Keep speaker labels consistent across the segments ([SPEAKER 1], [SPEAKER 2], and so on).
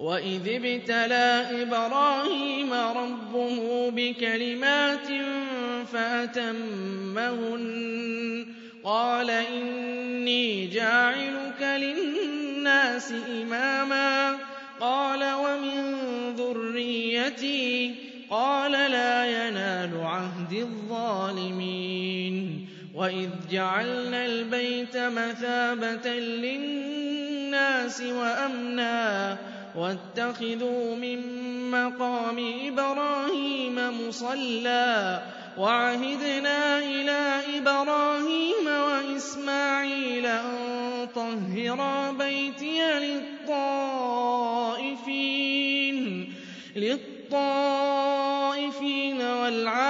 [SPEAKER 1] وَإِذِ ابْتَلَى إِبْرَاهِيمَ رَبُّهُ بِكَلِمَاتٍ فَأَتَمَّهُنَّ قَالَ إِنِّي جَاعِلُكَ لِلنَّاسِ إِمَامًا قَالَ وَمِن ذُرِّيَّتِي قَالَ لَا يَنَالُ عَهْدِ الظَّالِمِينَ وَإِذْ جَعَلْنَا الْبَيْتَ مَثَابَةً لِلنَّاسِ وَأَمْنًا واتخذوا من مقام إبراهيم مصلى وعهدنا إلى إبراهيم وإسماعيل أن طهرا بيتي للطائفين للطائفين والعالمين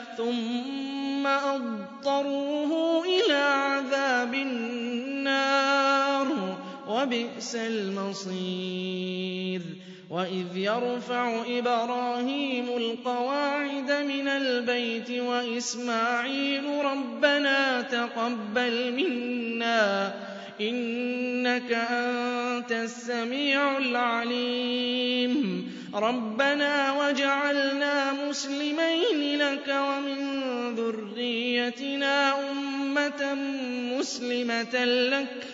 [SPEAKER 1] ثم أضطروه إلى عذاب النار وبئس المصير. وإذ يرفع إبراهيم القواعد من البيت وإسماعيل ربنا تقبل منا إنك أنت السميع العليم. ربنا وجعلنا مسلمين لك ومن ذريتنا أمة مسلمة لك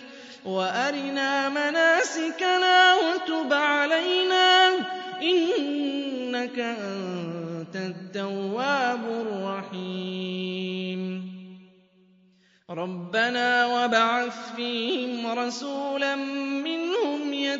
[SPEAKER 1] وأرنا مناسكنا وتب علينا إنك أنت التواب الرحيم. ربنا وَابْعَثْ فيهم رسولا من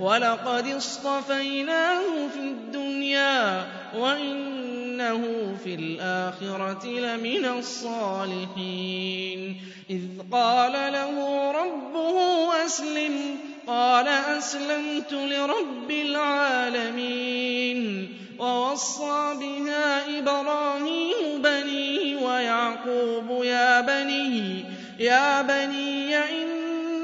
[SPEAKER 1] وَلَقَدِ اصْطَفَيْنَاهُ فِي الدُّنْيَا وَإِنَّهُ فِي الْآخِرَةِ لَمِنَ الصَّالِحِينَ. إِذْ قَالَ لَهُ رَبُّهُ أَسْلِمْ قَالَ أَسْلَمْتُ لِرَبِّ الْعَالَمِينَ. وَوَصَّى بِهَا إِبْرَاهِيمُ بَنِيهِ وَيَعْقُوبُ يَا بَنِيَّ يَا بَنِيَّ إِنَّ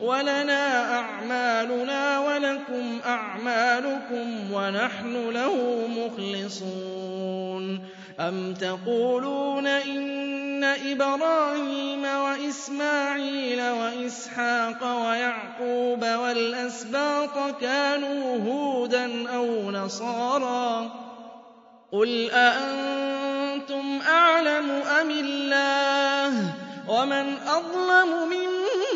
[SPEAKER 1] ولنا أعمالنا ولكم أعمالكم ونحن له مخلصون أم تقولون إن إبراهيم وإسماعيل وإسحاق ويعقوب والأسباط كانوا هودا أو نصارا قل أأنتم أعلم أم الله ومن أظلم من